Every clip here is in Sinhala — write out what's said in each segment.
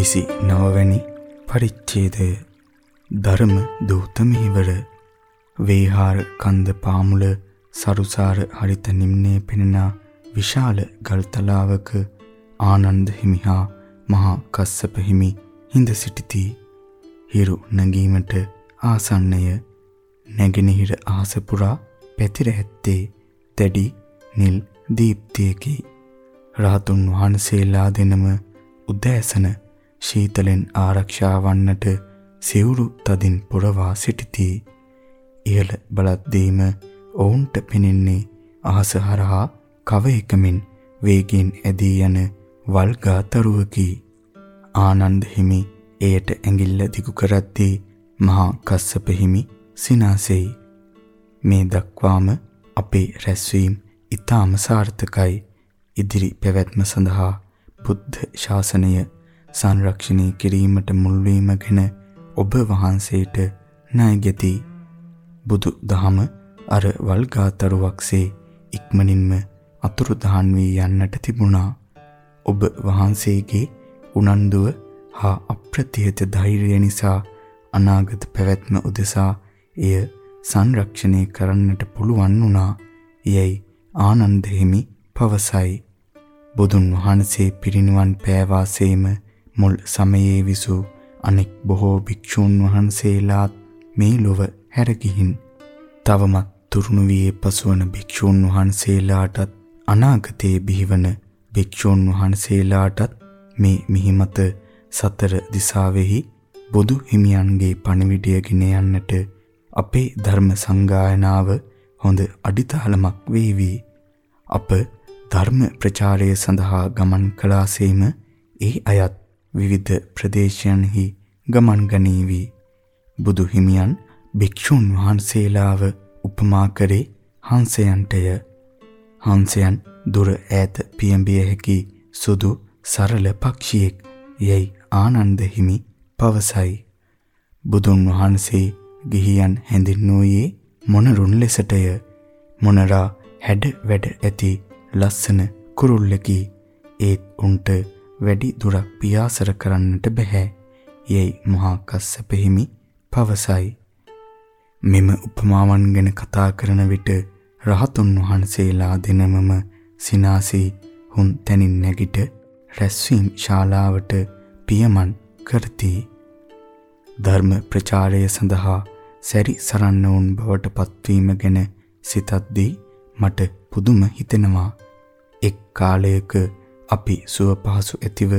විසි නවවැනි පරිච්ඡේදය. ධර්ම දූත මෙහිවර වේහාර කන්ද පාමුල සරුසාර හරිත නිම්නේ පෙනෙනා විශාල ගල්තලාවක ආනන්ද හිමිහා මහා කස්සප හිමි හිඳ සිටිති. හිරු නැගීමට ආසන්නය නැගෙනහිර අහස පුරා පැතිර ඇත්තේ දැඩි නිල් දීප්තියකි. රහතුන් වහන්සේලා දෙනම උදෑසන ශීතලෙන් ආරක්ෂා වන්නට සිවුරු තදින් පුරවා සිටිති. ඉහළ බලද්දීම ඔවුන්ට පෙනෙන්නේ අහස හරහා කවයකමින් වේගයෙන් ඇදී යන වල්ගා තරුවකි. ආනන්ද හිමි එයට ඇඟිල්ල දිගු කරද්දී මහා කස්සප හිමි සිනාසෙයි. මේ දක්වාම අපේ රැස්වීම ඊටාම සාර්ථකයි. ඉදිරි පැවැත්ම සඳහා බුද්ධ ශාසනය සංරක්ෂණය කිරීමට මුල්වීම ගැන ඔබ වහන්සේට ණයගැති. බුදු දහම අර වල්ගාතරුවක්සේ ඉක්මනින්ම අතුරුදහන් වී යන්නට තිබුණා. ඔබ වහන්සේගේ උනන්දුව හා අප්‍රතිහත ධෛර්යය නිසා අනාගත පැවැත්ම උදෙසා එය සංරක්ෂණය කරන්නට පුළුවන් වුණා. යයි ආනන්ද හිමි පවසයි. බුදුන් වහන්සේ පිරිනිවන් පෑවාසේම මුල් සමයේ විසූ අනෙක් බොහෝ භික්ෂූන් වහන්සේලාත් මේ ලොව හැරගිහින් තවමත් තුරුණු වී පසුවන භික්ෂූන් වහන්සේලාටත් අනාගතයේ බිහිවන භික්ෂූන් වහන්සේලාටත් මේ මිහිමත සතර දිසාවෙහි බුදු හිමියන්ගේ පණිවිඩය ගෙන යන්නට අපේ ධර්ම සංගායනාව හොඳ අඩිතාලමක් වේවි. අප ධර්ම ප්‍රචාරය සඳහා ගමන් කළාසේම ඒ අයත් විවිධ ප්‍රදේශයන්හි ගමන් ගනීවි. බුදු හිමියන් භික්ෂුන් වහන්සේලාව උපමා කරේ හංසයන්ටය. හංසයන් දුර ඈත පියඹිය හැකි සුදු සරල පක්ෂියෙක් යයි ආනන්ද හිමි පවසයි. බුදුන් වහන්සේ ගිහියන් හැඳින්වූයේ මොනරුන් ලෙසටය. මොනරා හැඩ වැඩ ඇති ලස්සන කුරුල්ලකි. ඒත් උන්ට වැඩි දුරක් පියාසර කරන්නට බෑ. යයි මහා කස්සප හිමි පවසයි. මෙම උපමාවන් ගැන කතා කරන විට රහතුන් වහන්සේලා දෙනමම සිනාසී හුන් තැනින් නැගිට රැස්වීම් ශාලාවට පියමන් කරති. ධර්ම ප්‍රචාරය සඳහා සැරි සරන්න වුන් බවට පත්වීම ගැන සිතද්දී මට පුදුම හිතෙනවා. එක් කාලයක අපි සුව පහසු ඇතිව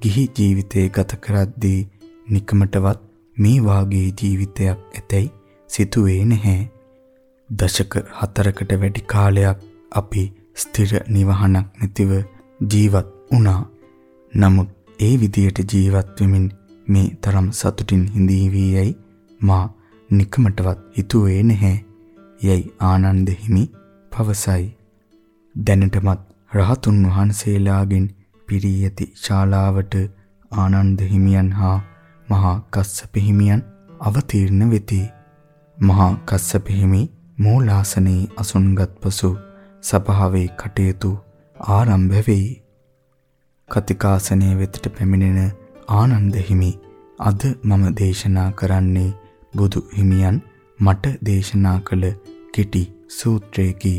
ගිහි ජීවිතේ ගත කරද්දී නිකමටවත් මේ වාගේ ජීවිතයක් ඇතැයි සිතුවේ නැහැ. දශක හතරකට වැඩි කාලයක් අපි ස්ථිර නිවහනක් නැතිව ජීවත් වුණා. නමුත් ඒ විදියට ජීවත් වෙමින් මේ තරම් සතුටින් හිඳී වී යයි මා නිකමටවත් හිතුවේ නැහැ. යයි ආනන්ද හිමි පවසයි. දැනටමත් රහතුන් වහන්සේලාගෙන් පිරී ඇති ශාලාවට ආනන්ද හිමියන් හා මහා කස්සප හිමියන් අවතීර්ණ වෙති. මහා කස්සප හිමි මූලාසනයේ අසුන්ගත් පසු සභාවේ කටයුතු ආරම්භ වෙයි. කතිකාසනයේ වෙතට පැමිණෙන ආනන්ද හිමි අද මම දේශනා කරන්නේ බුදු හිමියන් මට දේශනා කළ කෙටි සූත්‍රයකි.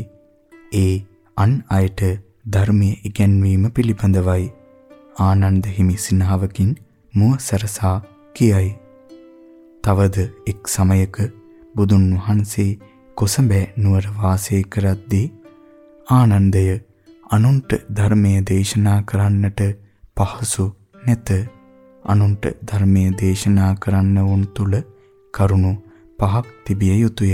ඒ අන් අයට ධර්මයේ ඉගැන්වීම පිළිබඳවයි. ආනන්ද හිමි සිනහවකින් මුව සරසා කියයි. තවද එක් සමයක බුදුන් වහන්සේ කොසඹෑ නුවර වාසය කරද්දී ආනන්දය අනුන්ට ධර්මයේ දේශනා කරන්නට පහසු නැත. අනුන්ට ධර්මයේ දේශනා කරන්න වුන් තුල කරුණු පහක් තිබිය යුතුය.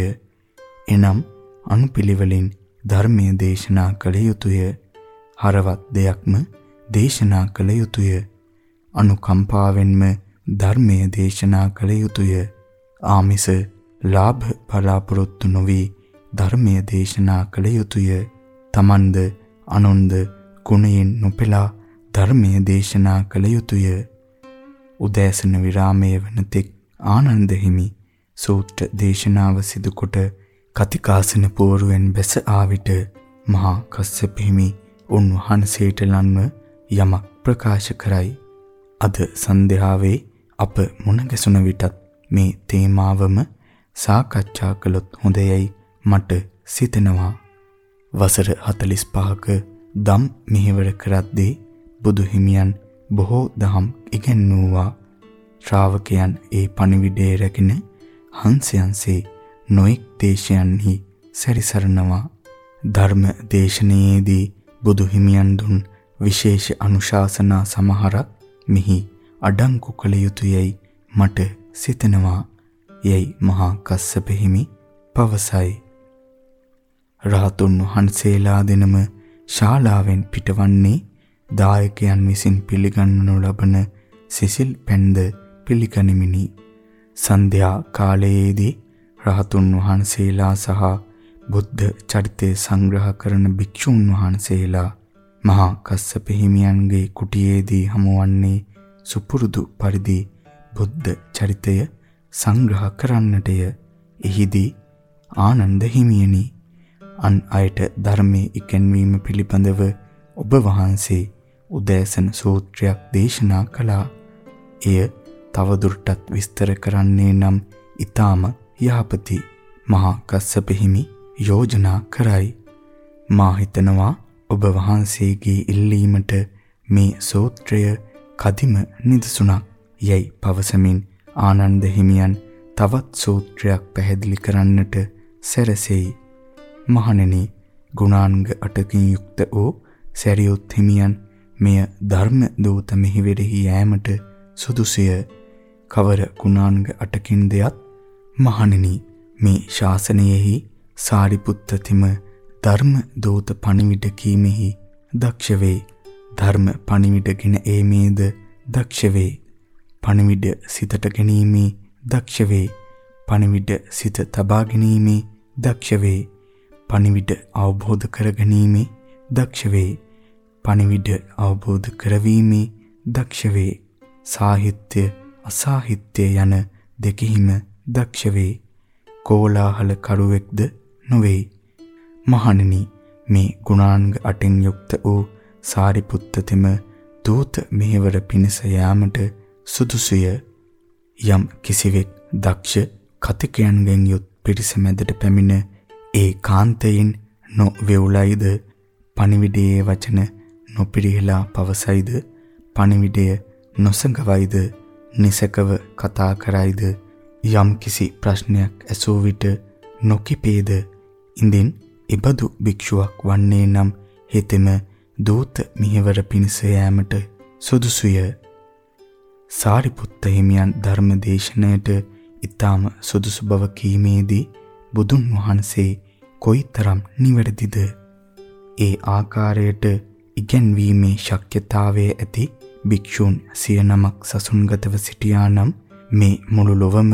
එනම් අනුපිළිවෙලින් ධර්මයේ දේශනා කළ යුතුය. හරවත් දෙයක්ම දේශනා කළ යුතුය. අනුකම්පාවෙන්ම ධර්මයේ දේශනා කළ යුතුය. ආමිස ලාභ බලාපොරොත්තු නොවි ධර්මයේ දේශනා කළ යුතුය. තමන්ද අනුන්ද ගුණයෙන් නොපෙලා ධර්මයේ දේශනා කළ යුතුය. උදෑසන විරාමයේ වනතෙක් ආනන්ද හිමි සූත්‍ර දේශනාව සිදුකොට කතිකාසන පෝරුවෙන් බැස ආවිට මහා කස්සප හිමි උන්වහන්සේට ලන්ව යමක් ප්‍රකාශ කරයි. අද සන්ධ්‍යාවේ අප මුණ ගැසුණ විටත් මේ තේමාවම සාකච්ඡා කළොත් හොඳයයි මට සිතෙනවා. වසර 45ක දම් මෙහෙවර කරද්දී බුදු හිමියන් බොහෝ දහම් ඉගැන්වුවා. ශ්‍රාවකයන් ඒ පණිවිඩය රැගෙන හංසයන්සේ නොඑක් දේශයන්හි සැරිසරනවා. ධර්ම දේශනාවේදී බුදු හිමියන් දුන් විශේෂ අනුශාසනා සමහරක් මෙහි අඩංගු කළ යුතුයයි මට සිතෙනවා. යයි මහා කස්සප හිමි පවසයි. රහතුන් වහන්සේලා දෙනම ශාලාවෙන් පිටවන්නේ දායකයන් විසින් පිළිගන්නු ලබන සිසිල් පැන්ද පිළිගනිමිනි. සන්ධ්‍යා කාලයේදී රහතුන් වහන්සේලා සහ බුද්ධ චරිතය සංග්‍රහ කරන භික්ෂුන් වහන්සේලා මහා කස්සප හිමියන්ගේ කුටියේදී හමුවන්නේ සුපුරුදු පරිදි බුද්ධ චරිතය සංග්‍රහ කරන්නටය. එහිදී ආනන්ද හිමියනි අන් අයට ධර්මයේ ඉගැන්වීම පිළිබඳව ඔබ වහන්සේ උදෑසන සූත්‍රයක් දේශනා කළා. එය තවදුරටත් විස්තර කරන්නේ නම් ඊටාම යහපති මහා කස්සප හිමි යෝජනා කරයි. මා හිතනවා ඔබ වහන්සේගේ ඉල්ලීමට මේ සූත්‍රය කදිම නිදසුණක් යයි පවසමින් ආනන්ද හිමියන් තවත් සූත්‍රයක් පැහැදිලි කරන්නට සැරසෙයි. මහණෙනි ගුණාංග 8කින් යුක්ත වූ සැරියුත් හිමියන් මෙය ධර්ම දූත මෙහිවෙරෙහි යෑමට සුදුසුය. කවර ගුණාංග 8කින් දෙයත් මහණෙනි මේ ශාසනයෙහි සාරිපුත්ත තිම ධර්ම දූත පණිවිඩ කීමෙහි දක්ෂ වේ. ධර්ම පණිවිඩගෙන ඒමේද දක්ෂ වේ. පණිවිඩ සිතට ගැනීමේ දක්ෂ වේ. පණිවිඩ සිත තබා ගැනීමේ දක්ෂ වේ. පණිවිඩ අවබෝධ කර ගැනීමේ දක්ෂ වේ. පණිවිඩ අවබෝධ කරවීමේ දක්ෂ වේ. සාහිත්‍ය අසාහිත්‍ය යන දෙකෙහිම දක්ෂ වේ. කෝලාහල කරුවෙක්ද නොවේ. මහණෙනි මේ ගුණාංග අටෙන් යුක්ත වූ සාරිපුත්තතෙම දූත මෙහෙවර පිණිස යාමට සුදුසුය. යම් කිසිවෙක් දක්ෂ කතිකයන්ගෙන් යුත් පිරිස මැදට පැමිණ ඒ කාන්තයෙන් නොවේවුලයිද? පණිවිඩයේ වචන නොපිරිහෙලා පවසයිද? පණිවිඩය නොසඟවයිද? නිසකව කතා කරයිද? යම් කිසි ප්‍රශ්නයක් ඇසූ විට නොකිපේද? ඉඳින් ඉබදු භික්ෂුවක් වන්නේ නම් හෙතෙම දූත මිහිවර පිණිස යෑමට සුදුසුය. සාරිපුත්ත හිමියන් ධර්ම දේශනයට ඊටාම සුදුසු බව කීමේදී බුදුන් වහන්සේ කොයිතරම් නිවැරදිද ඒ ආකාරයට ඉගැන්වීමේ ශක්්‍යතාවය ඇති භික්ෂූන් සිය නමක් සසුන්ගතව සිටියා නම් මේ මුළු ලොවම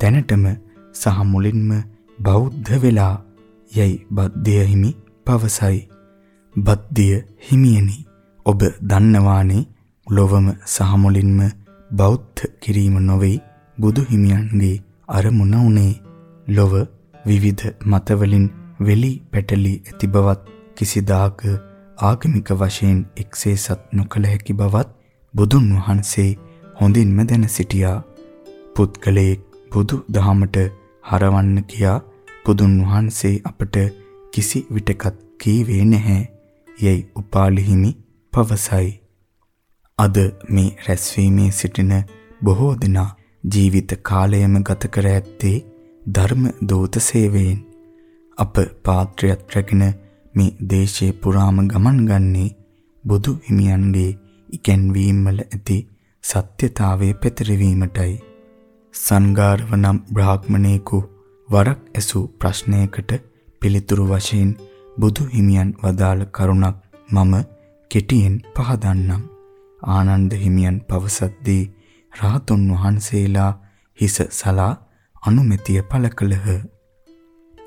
දැනටම සහ මුලින්ම බෞද්ධ වෙලා යයි බද්දේ හිමි පවසයි. බද්දිය හිමියනි ඔබ දන්නවානේ ලොවම සහ මුලින්ම බෞද්ධ කිරීම නොවේ බුදු හිමියන්ගේ අරමුණ උනේ ලොව විවිධ මතවලින් වෙලි පැටලි ඇති බවත් කිසිදාක ආගමික වශයෙන් එක්සේසත් නොකළ හැකි බවත් බුදුන් වහන්සේ හොඳින්ම දැන සිටියා පුත්කලේ බුදු දහමට හරවන්න කියා බුදුන් වහන්සේ අපට කිසි විටකත් කීවේ නැහැ යයි උපාලි හිමි පවසයි. අද මේ රැස්වීමේ සිටින බොහෝ දෙනා ජීවිත කාලයම ගත කර ඇත්තේ ධර්ම දූත සේවයෙන්. අප පාත්‍රයත් රැගෙන මේ දේශේ පුරාම ගමන් ගන්නේ බුදු හිමියන්ගේ ඉගැන්වීම් වල ඇති සත්‍යතාවයේ පැතිරවීමටයි. සංගාරව නම් බ්‍රාහ්මණේකු වරක් ඇසූ ප්‍රශ්නයකට පිළිතුරු වශයෙන් බුදු හිමියන් වදාළ කරුණක් මම කෙටියෙන් පහදන්නම්. ආනන්ද හිමියන් පවසද්දී රාතුන් වහන්සේලා හිස සලා අනුමැතිය පළ කළහ.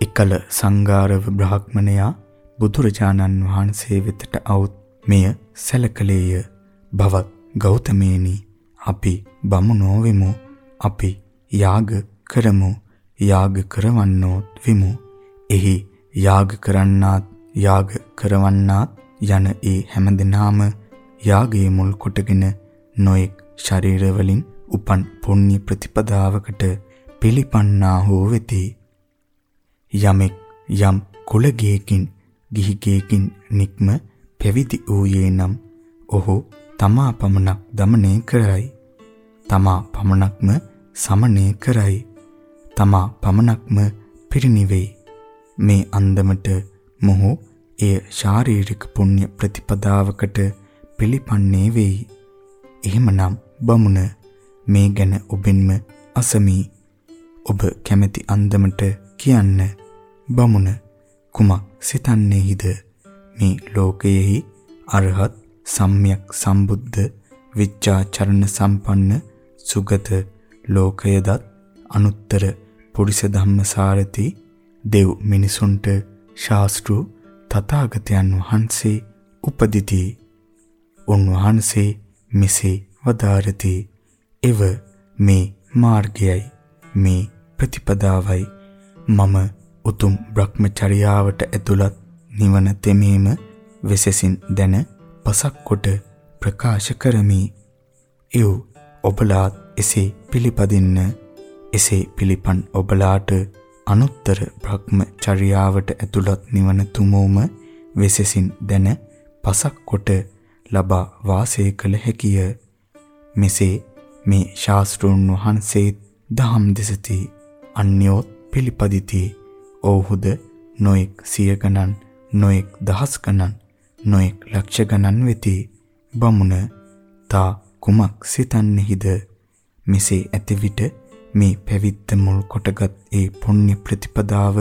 එකල සංගාරව බ්‍රාහ්මණයා බුදුරජාණන් වහන්සේ වෙතට આવුත් මෙය සැලකලේය. බවත් ගෞතමේනි අපි බමුණෝ වෙමු. අපි යාග කරමු. යාග කරවන්නෝත් විමු. එහි යාග කරන්නාත් යාග කරවන්නාත් යන ඒ හැමදෙනාම යාගයේ මුල් කොටගෙන නොඑක් ශරීරවලින් උපන් පුණ්‍ය ප්‍රතිපදාවකට පිළිපන්නා හෝ වෙති. යමෙක් යම් කුලගේකින් ගිහිගේකින් නික්ම පැවිදි වූයේ නම් ඔහු තමා පමණක් দমনය කරයි. තමා පමණක්ම සමනය කරයි. තමා පමණක්ම පිරිනිවෙයි. මේ අන්දමට මොහු එය ශාරීරික පුණ්‍ය ප්‍රතිපදාවකට පිළිපන්නේ වෙයි. එහෙමනම් බමුණ මේ ගැන ඔබෙන්ම අසමි. ඔබ කැමැති අන්දමට කියන්න. බමුණ කුමක් සිතන්නේහිද මේ ලෝකයෙහි අරහත් සම්්‍යක් සම්බුද්ධ විච්ඡාචරණ සම්පන්න සුගත ලෝකයදත් අනුත්තර පුරිස ධම්මසාරති දෙව් මිනිසුන්ට ශාස්ත්‍රු තථාගතයන් වහන්සේ උපදිති. උන්වහන්සේ මෙසේ වදාරති. එව මේ මාර්ගයයි මේ ප්‍රතිපදාවයි මම උතුම් බ්‍රහ්මචර්යාවට ඇතුළත් නිවන තෙමේම වෙසසින් දැන පසක් කොට ප්‍රකාශ කරමි. එව් ඔබලාත් එසේ පිළිපදින්න එසේ පිළිපන් ඔබලාට අනුත්තර බ්‍රහ්මචර්යාවට ඇතුළත් නිවන තුමෝම වෙසසින් දැන පසක් කොට ලබා වාසය කළ හැකිය. මෙසේ මේ ශාස්ත්‍රූන් වහන්සේ දහම් දෙසති අන්‍යෝත් පිළිපදිති. ඔව්හුද නොඑක් සිය ගණන් නොඑක් දහස් ගණන් නොඑක් ලක්ෂ ගණන් වෙති. බමුණ තා කුමක් සිතන්නේහිද මෙසේ ඇති විට මේ පැවිද්ද මුල් කොටගත් ඒ පුණ්‍ය ප්‍රතිපදාව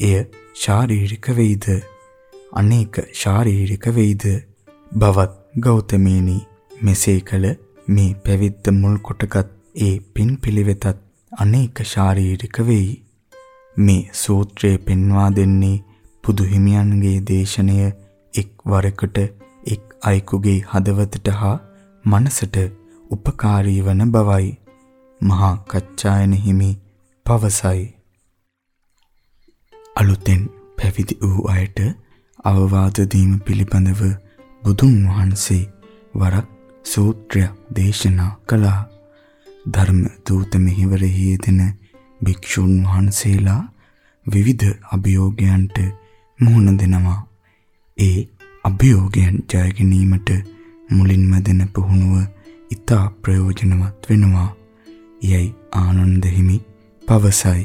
එය ශාරීරික වෙයිද? අනේක ශාරීරික වෙයිද? බවත් ගෞතමීනි මෙසේ කල මේ පැවිද්ද මුල් කොටගත් ඒ පින් පිළිවෙතත් අනේක ශාරීරික වෙයි. මේ සූත්‍රය පෙන්වා දෙන්නේ බුදු හිමියන්ගේ දේශනය එක් වරකට එක් අයෙකුගේ හදවතට හා මනසට උපකාරී වන බවයි. මහා කච්චායන හිමි පවසයි. අලුතෙන් පැවිදි වූ අයට අවවාද දීම පිළිබඳව බුදුන් වහන්සේ වරක් සූත්‍රයක් දේශනා කළා. ධර්ම දූත මෙහිවරෙහි යෙදෙන භික්ෂුන් වහන්සේලා විවිධ අභියෝගයන්ට මුහුණ දෙනවා. ඒ අභියෝගයන් ජය ගැනීමට මුලින්ම දෙන පුහුණුව ඊට ප්‍රයෝජනවත් වෙනවා. යයි ආනන්ද හිමි පවසයි.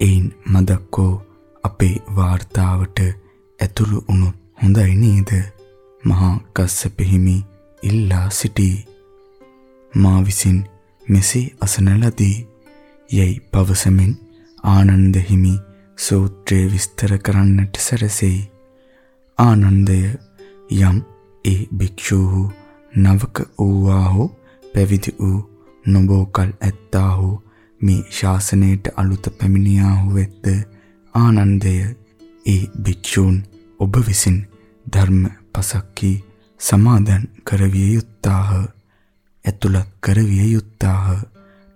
එයින් මදක්කෝ අපේ වාර්තාවට ඇතුළු වුණොත් හොඳයි නේද? මහා කස්සප හිමි ඉල්ලා සිටී. මා විසින් මෙසේ අසන ලදී. යයි පවසමින් ආනන්ද හිමි සූත්‍රය විස්තර කරන්නට සැරසෙයි. ආනන්දය යම් ඒ භික්ෂූහු නවක වූවාහු පැවිදි වූ නොබෝ කල් ඇත්තාහු. මේ ශාසනයට අලුත පැමිණියාහු වෙද්ද ආනන්දය ඒ භික්ෂූන් ඔබ විසින් ධර්ම පසක්කී සමාදන් කරවිය යුත්තාහ. ඇතුළත් කරවිය යුත්තාහ.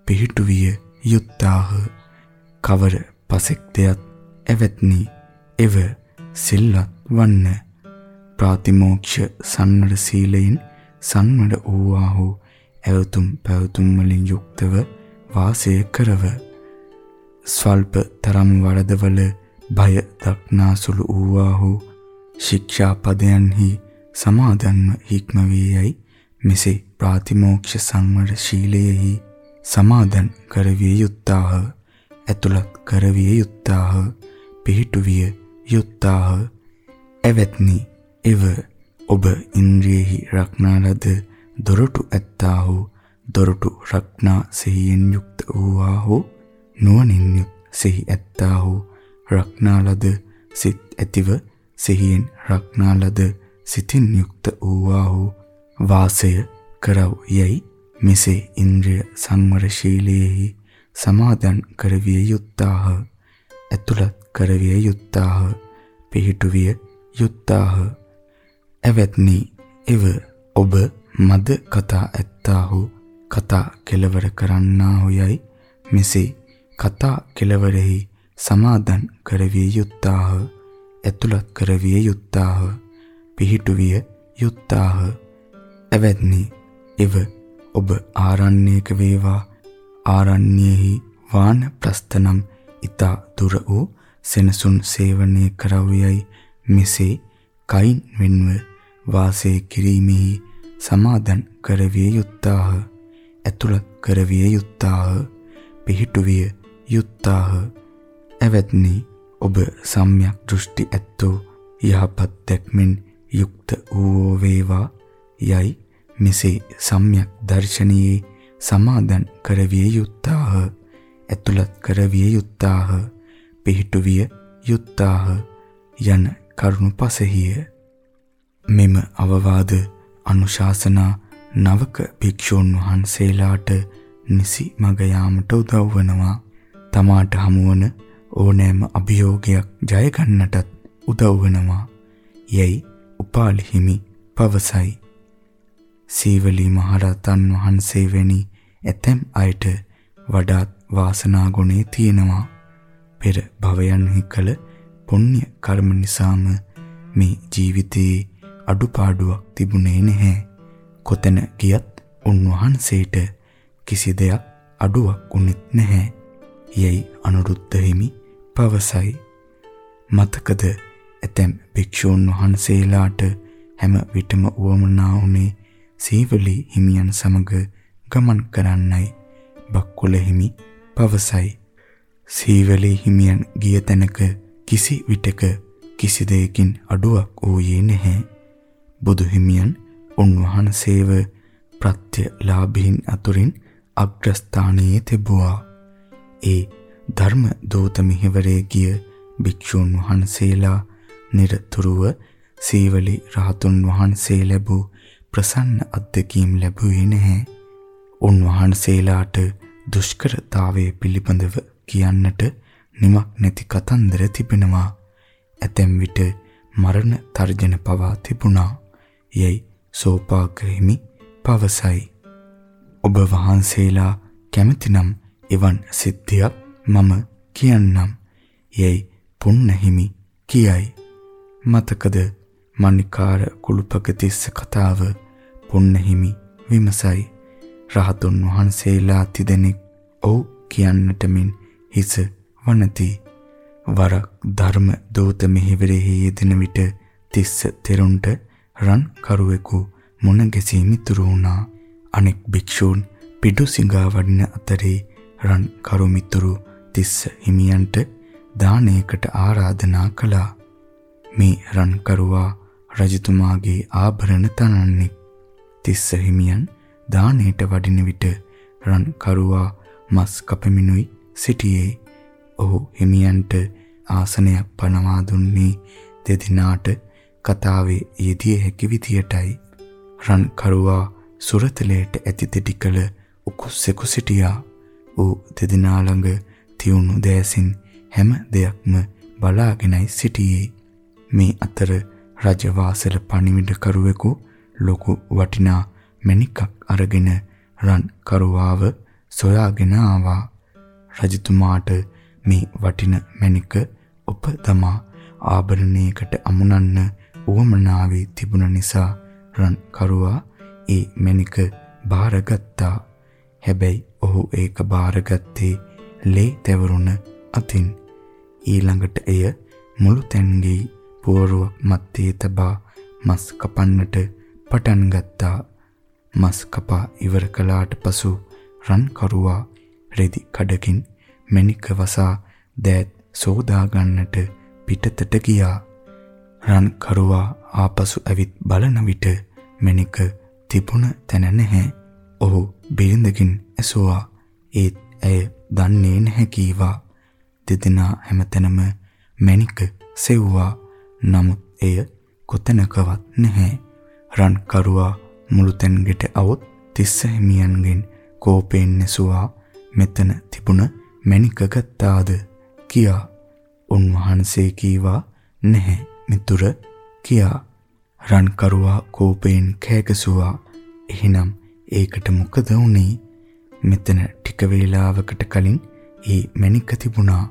පිහිටුවිය යුත්තාහ. කවර පසෙක් දෙයක් ඇවැත්නි එව සිල්වත් වන්න. ප්‍රාතිමෝක්ෂ සන්නඩ සීලයෙන් සම්වඩ වූවාහු. ඇවතුම් පැවතුම් වලින් යුක්තව වාසය කරව. ස්වල්ප තරම් වරදවල බය දක්නාසුළු වූවාහු ශික්ෂා පදයන්හි සමාදන්ව හික්මවේයයි. මෙසේ ප්‍රාතිමෝක්ෂ සංවර ශීලයෙහි සමාදන් කරවිය යුත්තාහ. ඇතුළත් කරවිය යුත්තාහ. පිහිටුවිය යුත්තාහ. එවත්නි. එව ඔබ ඉන්ද්‍රියෙහි රක්නා ලද දොරටු ඇත්තාහු දොරටු රක්නා සිහියෙන් යුක්ත වූවාහු නුවණින් යුත් සිහි ඇත්තාහු රක්නා ලද සිත් ඇතිව සිහියෙන් රක්නා ලද සිතින් යුක්ත වූවාහු වාසය කරව යයි මෙසේ ඉන්ද්‍රිය සංවර ශීලයේහි සමාදන් කරවිය යුත්තාහ. ඇතුළත් කරවිය යුත්තාහ. පිහිටුවිය යුත්තාහ. එවත්නි එව ඔබ මද කතා ඇත්තාහු කතා කෙලවර කරන්නාහු යයි. මෙසේ කතා කෙලවරෙහි සමාදන් කරවිය යුත්තාහ. ඇතුළත් කරවිය යුත්තාහ. පිහිටුවිය යුත්තාහ. එවැත්නි එව ඔබ ආරණ්‍යයක වේවා. ආරණ්‍යෙහි වාන ප්‍රස්තනම් ඊතා දුර වූ සෙනසුන් සේවනය කරවුයයි මෙසේ කයින් වෙන්ව වාසය කිරීමෙහි සමාදන් කරවිය යුත්තාහ. ඇතුළත් කරවිය යුත්තාහ. පිහිටුවිය යුත්තාහ. එවත්නි ඔබ සම්‍යක් දෘෂ්ටි ඇත්තෝ යහපත් දැක්මෙන් යුක්ත වූ වේවා. යයි මෙසේ සම්‍යක් දර්ශනයේ සමාදන් කරවිය යුත්තාහ. ඇතුළත් කරවිය යුත්තාහ. පිහිටුවිය යුත්තාහ. යන කරුණු පසහිය. මෙම අවවාද අනුශාසනා නවක භික්ෂූන් වහන්සේලාට නිසි මඟ යාමට උදව් වනවා. තමාට හමුවන ඕනෑම අභියෝගයක් ජය ගන්නටත් උදව් වෙනවා. යයි උපාලි හිමි පවසයි. සීවලී මහරහතන් වහන්සේ වැනි ඇතැම් අයට වඩාත් වාසනා ගුණේ තියෙනවා. පෙර භවයන්හි කළ පුණ්‍ය කර්ම නිසාම මේ ජීවිතයේ අඩුපාඩුවක් තිබුණේ නැහැ. කොතැන ගියත් උන්වහන්සේට කිසි දෙයක් අඩුවක් උනේත් නැහැ. යයි අනුරුද්ධ හිමි පවසයි. මතකද ඇතැම් භික්ෂූන් වහන්සේලාට හැම විටම උවමනා වුණේ සීවලි හිමියන් සමග ගමන් කරන්නයි බක්කුල හිමි පවසයි. සීවලි හිමියන් ගිය තැනක කිසි විටක කිසි දෙයකින් අඩුවක් වූයේ නැහැ. බුදු හිමියන් උන්වහන්සේව ප්‍රත්‍යලාභීන් අතුරින් අග්‍රස්ථානයේ තිබුවා. ඒ ධර්ම දූත මිහිවරේ ගිය භික්ෂූන් වහන්සේලා නිරතුරුව සීවලි රහතුන් වහන්සේ ලැබූ ප්‍රසන්න අත්දැකීම් ලැබුවේ නැහැ. උන්වහන්සේලාට දුෂ්කරතාවයේ පිළිබඳව කියන්නට නිමක් නැති කතන්දර තිබෙනවා. ඇතැම් විට මරණ තර්ජන පවා තිබුණා. යයි සෝපාක හිමි පවසයි. ඔබ වහන්සේලා කැමතිනම් එවන් සිද්ධියක් මම කියන්නම්. යයි පුන්න හිමි කියයි. මතකද මණිකාර කුළුපගතිස්ස කතාව පුන්නහිමි විමසයි. රහතුන් වහන්සේලා තිදෙනෙක් ඔව් කියන්නට මෙන් හිස වනති. වරක් ධර්ම දූත මෙහිවරෙහි යෙදෙන විට තිස්ස තෙරුන්ට රන් කරුවෙකු මුණ ගැසී මිතුරු වුණා. අනෙක් භික්ෂූන් පිඩු සිඟා වඩින අතරේ රන් කරු මිතුරු තිස්ස හිමියන්ට දානයකට ආරාධනා කළා. මේ රන් කරුවා රජතුමාගේ ආභරණ තනන්නේ තිස්ස හිමියන් දාණයට වඩින විට රන් කරුවා මස් කපමිනුයි සිටියේ ඔහු හිමියන්ට ආසනයක් පනවා දුන්නේ දෙදිනාට කතාවේ යෙදිය හැකි විදියටයි රන් කරුවා සුරතලයට ඇති දෙටි කළ උකුස්සෙකු සිටියා ඌ දෙදිනා ළඟ තියුණු දෑසින් හැම දෙයක්ම බලාගෙනයි සිටියේ මේ අතර රජවාසල පණිවිඩකරුවෙකු ලොකු වටිනා මණිකක් අරගෙන රන් කරුවාව සොයාගෙන ආවා. රජතුමාට මේ වටින මණික උපදමා ආභරණයකට අමුණන්න උවමනාවේ තිබුණ නිසා රන් කරුවා ඒ මණික බාරගත්තා. හැබැයි ඔහු ඒක බාරගත්තේ ලේ තැවරුණ අතින්. ඊළඟට එය මුළු තැන්ගේ පුවරුවක් මැත්තේ තබා මස් කපන්නට පටන් ගත්තා. මස් කපා ඉවර කළාට පසු රන් කරුවා රෙදි කඩකින් මණික වසා දෑත් සෝදා ගන්නට පිටතට ගියා. රන් කරුවා ආපසු ඇවිත් බලන විට මණික තිබුණ තැන නැහැ. ඔහු බිරිඳකින් ඇසුවා. ඒත් ඇය දන්නේ නැහැ කීවා. දෙදෙනා හැමතැනම මණික සෙව්වා. නමුත් එය කොතැනකවත් නැහැ. රන් කරුවා මුළු තැන්ගෙට આવොත් තිස්ස හිමියන්ගෙන් කෝපයෙන් නැසුවා මෙතන තිබුණ මණික ගත්තාද කියා. උන්වහන්සේ කීවා නැහැ මිතුර කියා. රන් කරුවා කෝපයෙන් කෑගසුවා. එහෙනම් ඒකට මොකද වුනේ? මෙතන ටික වේලාවකට කලින් ඒ මණික තිබුණා.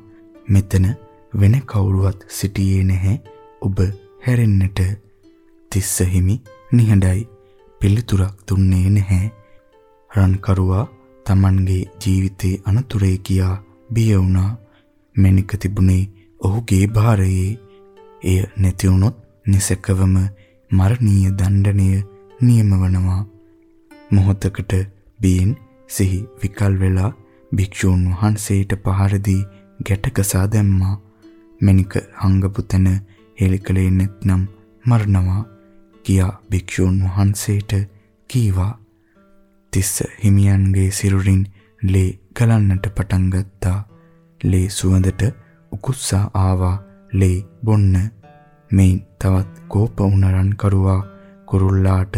මෙතන වෙන කවුරුවත් සිටියේ නැහැ. ඔබ හැරෙන්නට තිස්ස හිමි නිහඬයි පිළිතුරක් දුන්නේ නැහැ රන්කරුවා Tamanගේ ජීවිතේ අනතුරේ කියා බිය වුණා. මෙනික තිබුණේ ඔහුගේ භාරයේ. එය නැති වුනොත් නිසකවම මරණීය දණ්ඩනය නියම වනවා. මොහොතකට බීන් සිහි විකල් වෙලා භික්ෂූන් වහන්සේට පහර දී ගැටකසා දැම්මා. මෙනික හංගපු තැන හෙලිකලේ නැත්නම් මරණවා කියා භික්ෂූන් වහන්සේට කීවා. තිස්ස හිමියන්ගේ සිරුරින් ලේ ගලන්නට පටන් ගත්තා. ලේ සුවඳට උකුස්සා ආවා ලේ බොන්න. මෙයින් තවත් කෝප වුණරන් කරුවා කුරුල්ලාට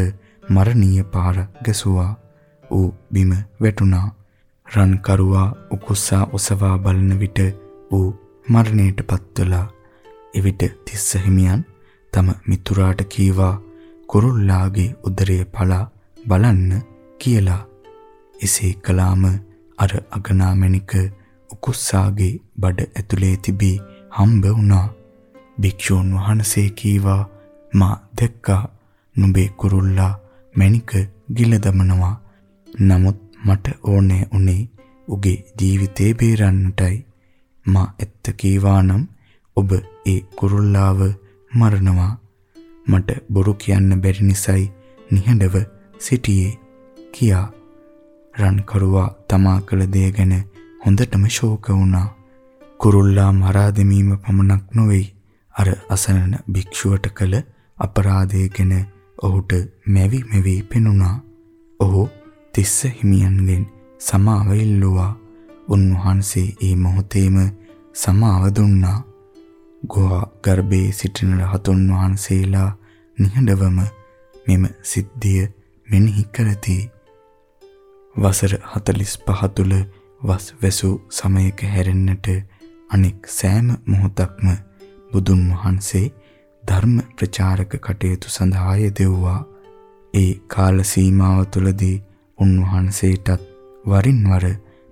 මරණීය පාර ගැසුවා. ඌ බිම වැටුණා. රන් කරුවා උකුස්සා ඔසවා බලන විට ඌ මරණයට පත්වලා. එවිට තිස්ස හිමියන් තම මිතුරාට කීවා කුරුල්ලාගේ උදරය පලා බලන්න කියලා. එසේ කළාම අර අගනාමැණික උකුස්සාගේ බඩ ඇතුලේ තිබී හම්බ වුණා. භික්ෂූන් වහන්සේ කීවා මා දැක්කා නුඹේ කුරුල්ලා මැණික ගිල දමනවා. නමුත් මට ඕනේ උනේ උගේ ජීවිතේ බේරන්නටයි. මා ඇත්ත කීවා නම් ඔබ ඒ කුරුල්ලාව මරනවා. මට බොරු කියන්න බැරි නිසායි නිහඬව සිටියේ කියා රන්කරුවා තමා කළ දේ ගැන හොඳටම ශෝක වුණා. කුරුල්ලා මරා දැමීම පමණක් නොවේ අර අසනන භික්ෂුවට කළ අපරාධය ගැන ඔහුට මැවි මැවි පෙනුණා. ඔහු තිස්ස හිමියන්ගෙන් සමාව ඉල්ලුවා. උන්වහන්සේ ඒ මොහොතේම සමාව දුන්නා. ගෝවා ගර්භයේ සිටින රහතුන් වහන්සේලා නිහඬවම මෙම සිද්ධිය මෙනෙහි කරති. වසර 45 තුල වස් වැසූ සමයක හැරෙන්නට අනෙක් සෑම මොහොතක්ම බුදුන් වහන්සේ ධර්ම ප්‍රචාරක කටයුතු සඳහා යෙදුවා. ඒ කාල සීමාව තුළදී උන්වහන්සේටත් වරින් වර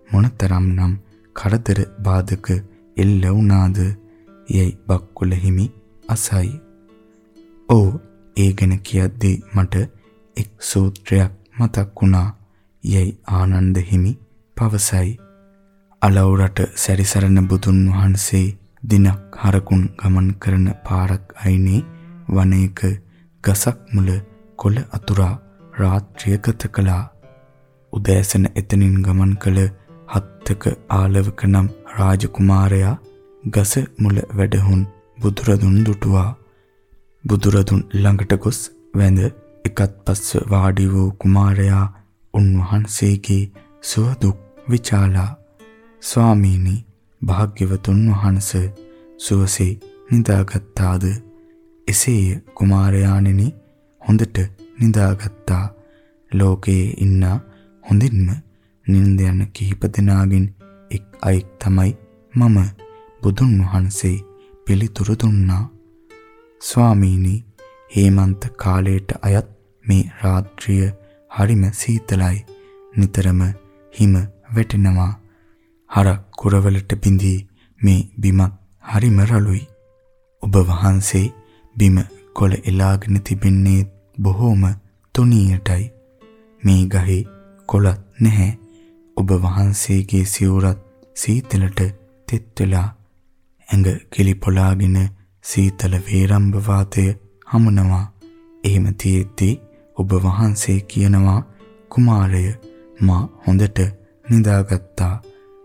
මොනතරම්නම් කරදර බාධක එල්ල වුණාද යයි බක්කුල හිමි අසයි. "ඔව් ඒ ගැන කියද්දී මට එක් සූත්‍රයක් මතක් වුණා." යයි ආනන්ද හිමි පවසයි. අලවුරට සැරිසරන බුදුන් වහන්සේ දිනක් හරකුන් ගමන් කරන පාරක් අයිනේ වනයේක ගසක් මුල කොළ අතුරා රාත්‍රිය ගත කළා. උදෑසන එතනින් ගමන් කළ හත්තක ආලවක නම් රාජකුමාරයා ගස මුල වැඩහුන් බුදුරදුන් දුටුවා. බුදුරදුන් ළඟට ගොස් වැඳ එකත් පස්ව වාඩි වූ කුමාරයා උන්වහන්සේගේ සුව දුක් විචාලා ස්වාමීනි භාග්‍යවතුන් වහන්ස සුවසේ නිදාගත්තාද? එසේය කුමාරයාණෙනි හොඳට නිදාගත්තා. ලෝකයේ ඉන්න හොඳින්ම නින්ද යන කිහිප දෙනාගෙන් එක් අයෙක් තමයි මම. බුදුන් වහන්සේ පිළිතුරු දුන්නා. ස්වාමීනි හේමන්ත කාලයට අයත් මේ රාත්‍රිය හරිම සීතලයි. නිතරම හිම වැටෙනවා. හරක් කුරවලට බිඳී මේ බිමත් හරිම රළුයි ඔබ වහන්සේ බිම කොළ එලාගෙන තිබෙන්නේ බොහෝම තුනියටයි මේ ගහේ කොළත් නැහැ ඔබ වහන්සේගේ සිවුරත් සීතලට තෙත් වෙලා ඇඟ කිලිපොලාගෙන සීතල වේරම්භ වාතය හමුනවා. එහෙම තියෙද්දී ඔබ වහන්සේ කියනවා කුමාරය මා හොඳට නිදාගත්තා.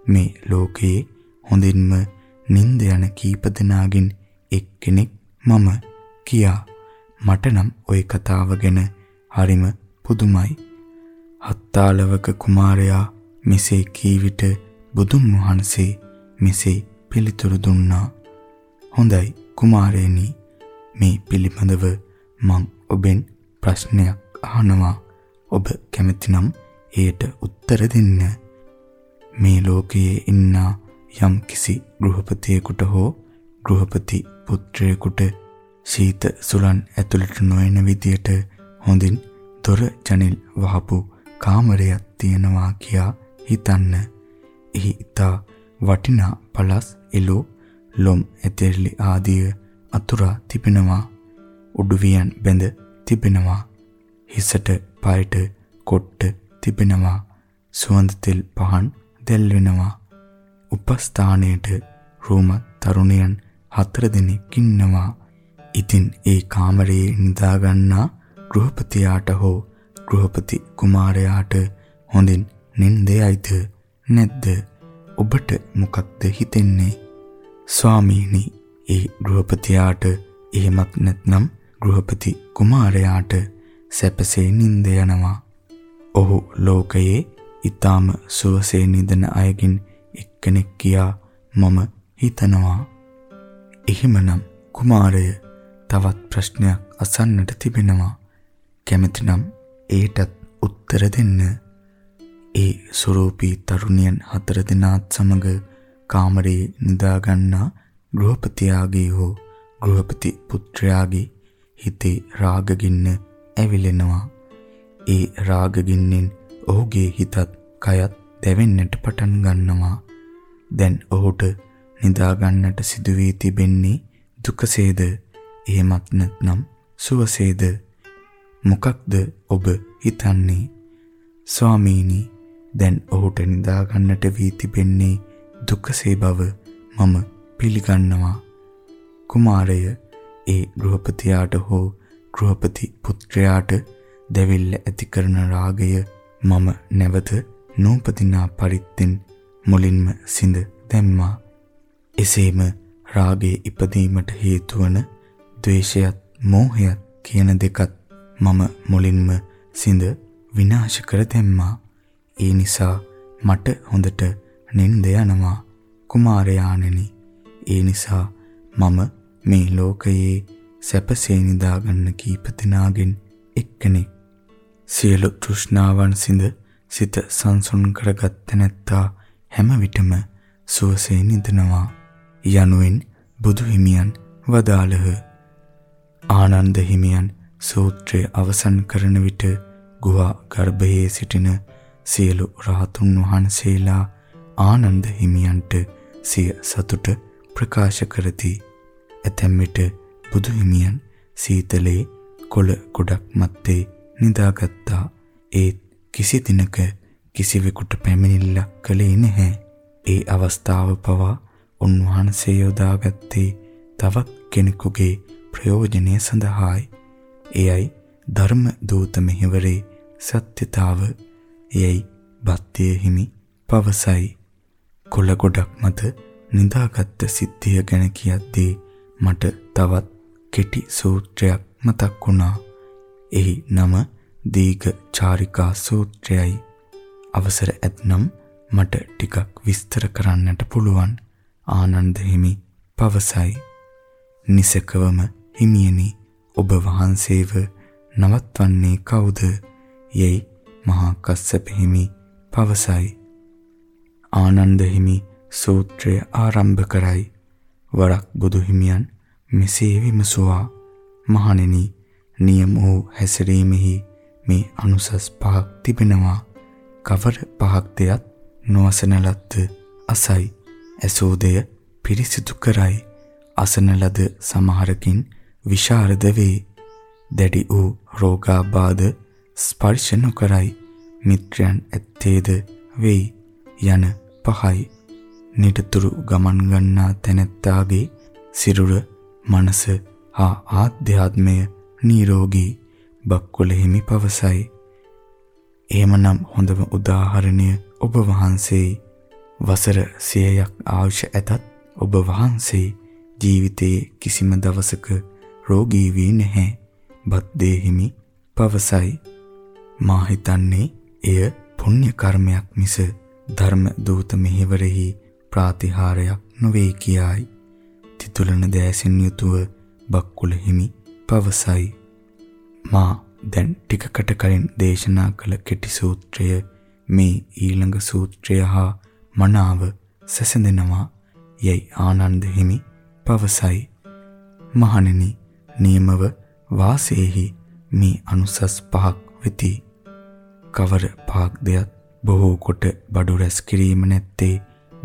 මේ ලෝකයේ හොඳින්ම නිින්ද යන කීප දෙනාගෙන් එක්කෙනෙක් මම කියා මට නම් ওই කතාව ගැන හරිම පුදුමයි. හත්තාලවක කුමාරයා මෙසේ කී විට බුදුන් වහන්සේ මෙසේ පිළිතුරු දුන්නා. හොඳයි කුමාරයෙනි මේ පිළිබඳව මං ඔබෙන් ප්‍රශ්නයක් අහනවා. ඔබ කැමතිනම් එයට උත්තර දෙන්න. මේ ලෝකයේ ඉන්න යම් කිසි ගෘහපතියෙකුට හෝ ගෘහපති පුත්‍රයෙකුට ශීත සුලන් ඇතුළට නොයන විදියට හොඳින් දොර ජනෙල් වහපු කාමරයක් තියෙනවා කියා හිතන්න. එහි ඊතා වටිනා පළස් එළෝ ලොම් ඇතෙරලි ආදිය අතුරා තිබෙනවා උඩුවියන් බැඳ තිබෙනවා හිසට පයට කොට්ට තිබෙනවා. සුවඳ තෙල් පහන් දැල් වෙනවා. උපස්ථානයේට රෝම තරුණයන් හතර දෙනෙක් ඉන්නවා. ඉතින් ඒ කාමරයේ නිදා ගන්නා ගෘහපතියාට හෝ ගෘහපති කුමාරයාට හොඳින් නින්දයයිද නැද්ද ඔබට මොකක්ද හිතෙන්නේ ස්වාමීනි ඒ ගෘහපතියාට එහෙමත් නැත්නම් ගෘහපති කුමාරයාට සැපසේ නින්ද යනවා ඔහු ලෝකයේ ඊටාම සුවසේ නිදන අයකින් එක්කෙනෙක් කියා මම හිතනවා එහෙමනම් කුමාරය තවත් ප්‍රශ්නයක් අසන්නට තිබෙනවා. කැමතිනම් ඒටත් උත්තර දෙන්න. ඒ සුරූපී තරුණියන් හතර දෙනාත් සමග කාමරයේ නිදා ගන්නා ගෘහපතියාගේ හෝ ගෘහපති පුත්‍රයාගේ හිතේ රාගගින්න ඇවිලෙනවා. ඒ රාගගින්නෙන් ඔහුගේ හිතත් කයත් දැවෙන්නට පටන් ගන්නවා. දැන් ඔහුට නිදා ගන්නට සිදු වී තිබෙන්නේ දුකසේද? එහෙමත් නැත්නම් සුවසේද? මොකක්ද ඔබ හිතන්නේ? ස්වාමීනි දැන් ඔහුට නිදා ගන්නට වී තිබෙන්නේ දුකසේ බව මම පිළිගන්නවා. කුමාරය ඒ ගෘහපතියාට හෝ ගෘහපති පුත්‍රයාට දැවිල්ල ඇති කරන රාගය මම නැවත නූපදිනා පරිත්තෙන් මුලින්ම සිඳ දැම්මා එසේම රාගයේ ඉපදීමට හේතු වන ද්වේෂයත් මෝහයත් කියන දෙකත් මම මුලින්ම සිඳ විනාශ කර දැම්මා. ඒ නිසා මට හොඳට නින්ද යනවා කුමාරයාණෙනි. ඒ නිසා මම මේ ලෝකයේ සැපසේ නිදා ගන්න කීප දිනාගෙන් එක්කෙනෙක්. සියලු තෘෂ්ණාවන් සිඳ සිත සංසුන් කරගත්ත නැත්තා හැම විටම සුවසේ නිදනවා යනුවෙන් බුදු හිමියන් වදාළහ. ආනන්ද හිමියන් සූත්‍රය අවසන් කරන විට ගුහා ගර්භයේ සිටින සියලු රහතුන් වහන්සේලා ආනන්ද හිමියන්ට සිය සතුට ප්‍රකාශ කරති. ඇතැම් විට බුදු හිමියන් සීතලේ කොළ ගොඩක් මැත්තේ නිදාගත්තා. ඒත් කිසි දිනක කිසිවෙකුට පැමිණිල්ලක් කළේ නැහැ. ඒ අවස්ථාව පවා උන්වහන්සේ යොදාගත්තේ තවත් කෙනෙකුගේ ප්‍රයෝජනය සඳහායි. එයයි ධර්ම දූත මෙහෙවරේ සත්‍යතාව. එයයි බත්තිය හිමි පවසයි. කොළ ගොඩක් මත නිදාගත් සිද්ධිය ගැන කියද්දී මට තවත් කෙටි සූත්‍රයක් මතක් වුණා. එහි නම දීඝ චාරිකා සූත්‍රයයි. අවසර ඇතනම් මට ටිකක් විස්තර කරන්නට පුළුවන් ආනන්ද හිමි පවසයි. නිසකවම හිමියනි ඔබ වහන්සේව නවත්වන්නේ කවුද? යයි මහා කස්සප හිමි පවසයි. ආනන්ද හිමි සූත්‍රය ආරම්භ කරයි. වරක් බුදු හිමියන් මෙසේ විමසුවා. මහණෙනි, නියම වූ හැසිරීමෙහි මේ අනුසස් පහක් තිබෙනවා. කවර පහක්දයත් නොවසන ලද්ද අසයි. ඇසෝදය පිරිසිදු කරයි. අසන ලද සමහරකින් විශාරද වේ. දැඩි වූ රෝගාබාධ ස්පර්ශ නොකරයි. මිත්‍රයන් ඇත්තේද වෙයි යන පහයි. නිටතුරු ගමන් ගන්නා තැනැත්තාගේ සිරුර මනස හා ආධ්‍යාත්මය නිරෝගී බක්කුල හිමි පවසයි. එහෙමනම් හොඳම උදාහරණය ඔබ වහන්සේ වසර 100ක් ආයුෂ ඇතත් ඔබ වහන්සේ ජීවිතයේ කිසිම දවසක රෝගී වී නැහැ. බද්දේ හිමි පවසයි. මා හිතන්නේ එය පුණ්‍ය කර්මයක් මිස ධර්ම දූත මෙහෙවරෙහි ප්‍රාතිහාරයක් නොවේ කියායි. තිතුලන දෑසින් යුතුව බක්කුල හිමි පවසයි. මා දැන් ටිකකට කලින් දේශනා කළ කෙටි සූත්‍රය මේ ඊළඟ සූත්‍රය හා මනාව සැසඳෙනවා යයි ආනන්ද හිමි පවසයි. මහණෙනි නියමව වාසයේහි මේ අනුසස් පහක් වෙති. කවර පහක් දෙයත් බොහෝ කොට බඩු රැස් කිරීම නැත්තේ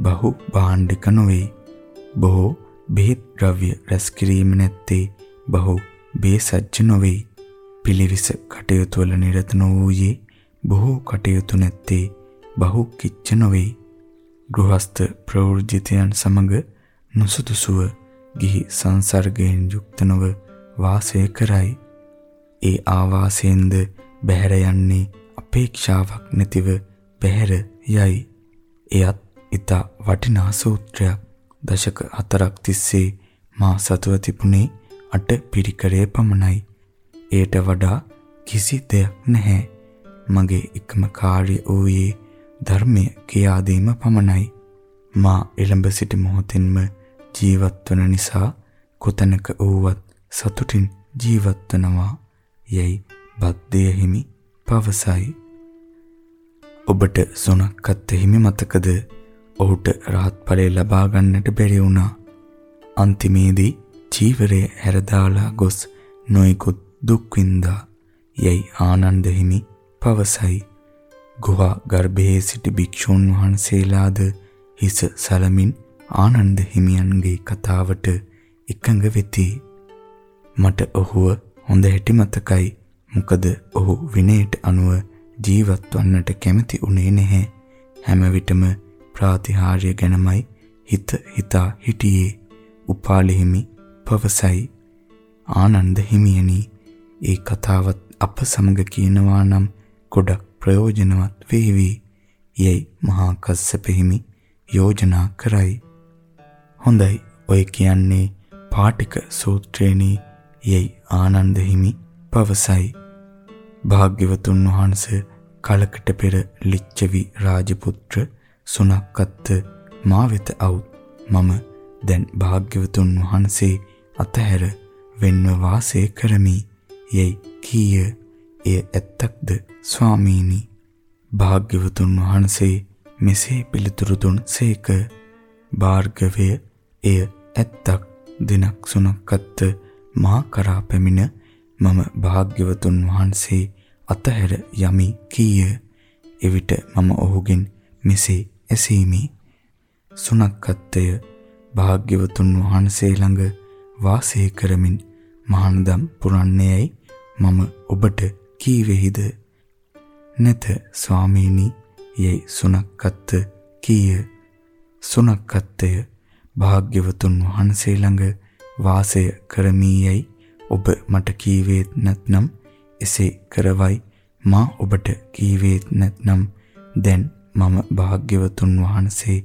බහු භාණ්ඩික නොවේ. බොහෝ බෙහෙත් ද්‍රව්‍ය රැස් කිරීම නැත්තේ බහු බේසජ්ජ නොවේ. පිළිවිස කටයුතු වල නිරත නොවූයේ බොහෝ කටයුතු නැත්තේ බහු කිච්ච නොවේ. ගෘහස්ත ප්‍රවෘජිතයන් සමග නුසුදුසුව ගිහි සංසර්ගයෙන් යුක්ත නොව වාසය කරයි. ඒ ආවාසයෙන්ද බැහැර යන්නේ අපේක්ෂාවක් නැතිව බැහැර යයි. එයත් ඊට වටිනා සූත්‍රයක්. දශක හතරක් තිස්සේ මා සතුව තිබුණේ අට පිරිකරේ පමණයි. එයට වඩා කිසි දෙයක් නැහැ. මගේ එකම කාර්ය වූයේ ධර්මය කියා දීම පමණයි. මා එළඹ සිටි මොහොතින්ම ජීවත් වන නිසා කොතැනක වූවත් සතුටින් ජීවත් වනවා යයි බද්දේ හිමි පවසයි. ඔබට සොනක්කත් හිමි මතකද ඔහුට රහත් ඵලය ලබා ගන්නට බැරි වුණා. අන්තිමේදී චීවරය හැරදාලා ගොස් නොයිකුත් දුක් විඳා යයි ආනන්ද හිමි පවසයි. ගුහා ගර්භයේ සිටි භික්ෂූන් වහන්සේලාද හිස සලමින් ආනන්ද හිමියන්ගේ කතාවට එකඟ වෙති. මට ඔහුව හොඳ හැටි මතකයි. මොකද ඔහු විනයට අනුව ජීවත් වන්නට කැමති උනේ නැහැ. හැම විටම ප්‍රාතිහාර්ය ගැනමයි හිත හිතා හිටියේ. උපාලි හිමි පවසයි. ආනන්ද හිමියනි, ඒ කතාවත් අප සමග කියනවා නම් ගොඩක් ප්‍රයෝජනවත් වේවි. යයි මහා කස්සප හිමි යෝජනා කරයි. හොඳයි ඔය කියන්නේ පාටික සූත්‍රේනී යයි ආනන්ද හිමි පවසයි. භාග්‍යවතුන් වහන්සේ කලකට පෙර ලිච්ඡවි රාජපුත්‍ර සුනක්කත් මා වෙත આવුත් මම දැන් භාග්‍යවතුන් වහන්සේ අතහැර වෙන්ව වාසය කරමි යයි කීය එය ඇත්තක්ද ස්වාමීනි භාග්‍යවතුන් වහන්සේ මෙසේ පිළිතුරු දුන් සේක භාර්ගවය එය ඇත්තක් දිනක් සුනක්කත් මා කරා පැමිණ මම භාග්‍යවතුන් වහන්සේ අතහැර යමි කීය. එවිට මම ඔහුගෙන් මෙසේ ඇසීමි. සුනක්කත්ය භාග්‍යවතුන් වහන්සේ ළඟ වාසය කරමින් මහානදම් පුරන්නේයි මම ඔබට කීවෙහිද? නැත ස්වාමීනි යයි සුනක්කත් කීය. සුනක්කත්ය භාග්‍යවතුන් වහන්සේ ළඟ වාසය කරමීයයි ඔබ මට කීවේත් නැත්නම් එසේ කරවයි මා ඔබට කීවේත් නැත්නම් දැන් මම භාග්‍යවතුන් වහන්සේ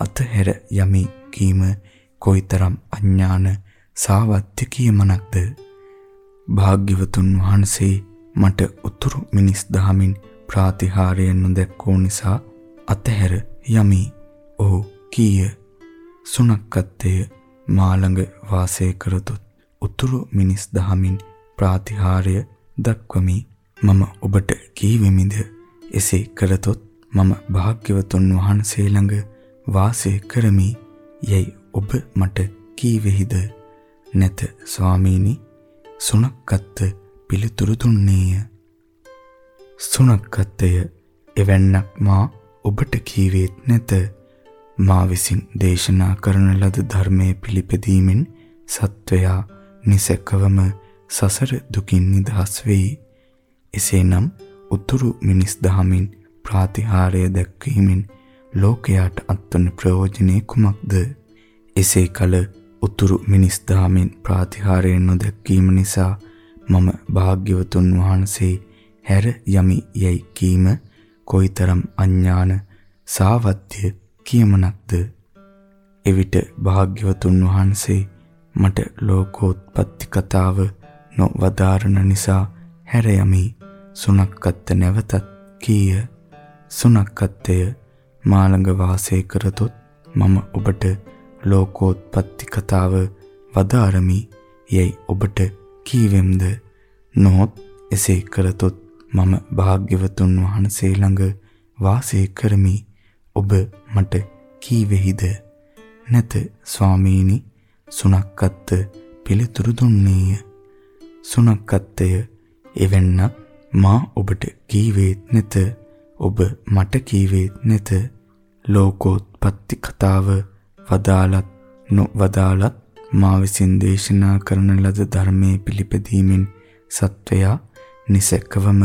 අතහැර යමි කීම කොයිතරම් අඥාන සාවත්‍ය කියමනක්ද භාග්‍යවතුන් වහන්සේ මට උතුරු මිනිස් දහමින් ප්‍රාතිහාර්ය නොදැක්කෝ නිසා අතහැර යමි. ඔහු කීය? සුනක්කත්තය මා ළඟ වාසය කරතොත් උතුරු මිනිස් දහමින් ප්‍රාතිහාර්ය දක්වමි. මම ඔබට කීවෙමිද? එසේ කරතොත් මම භාග්‍යවතුන් වහන්සේ ළඟ වාසය කරමි. යයි ඔබ මට කීවෙහිද? නැත ස්වාමීනි සුනක්කත් පිළිතුරු දුන්නේය සුනක්කත්ය එවැන්නක් මා ඔබට කීවේත් නැත මා විසින් දේශනා කරන ලද ධර්මයේ පිළිපැදීමෙන් සත්වයා නිසකවම සසර දුකින් නිදහස් වෙයි. එසේනම් උතුරු මිනිස් දහමින් ප්‍රාතිහාර්ය දැක්වීමෙන් ලෝකයාට අත්වන ප්‍රයෝජනේ කුමක්ද? එසේ කල උතුරු මිනිස් දහමින් ප්‍රාතිහාර්ය නොදැක්වීම නිසා මම භාග්‍යවතුන් වහන්සේ හැර යමි යයි කීම කොයිතරම් අඥාන සාවත්‍ය කියමනක්ද? එවිට භාග්‍යවතුන් වහන්සේ මට ලෝකෝත්පත්ති කතාව නොවදාරන නිසා හැර යමි. සුනක්කත් නැවතත් කීය. සුනක්කත්ය මාළඟ වාසය කරතොත් මම ඔබට ලෝකෝත්පත්ති කතාව වදාරමි. යයි ඔබට කීවෙම්ද? නොහොත් එසේ කරතොත් මම භාග්‍යවතුන් වහන්සේ ළඟ වාසය කරමි. ඔබ මට කීවෙහිද? නැත ස්වාමීනි. සුනක්කත් පිළිතුරු දුන්නේය. සුනක්කත්ය එවැන්නක් මා ඔබට කීවේත් නැත. ඔබ මට කීවේත් නැත. ලෝකෝත්පත්ති කතාව වදාලත් නොවදාලත් මා විසින් දේශනා කරන ලද ධර්මයේ පිළිපැදීමෙන් සත්වයා නිසකවම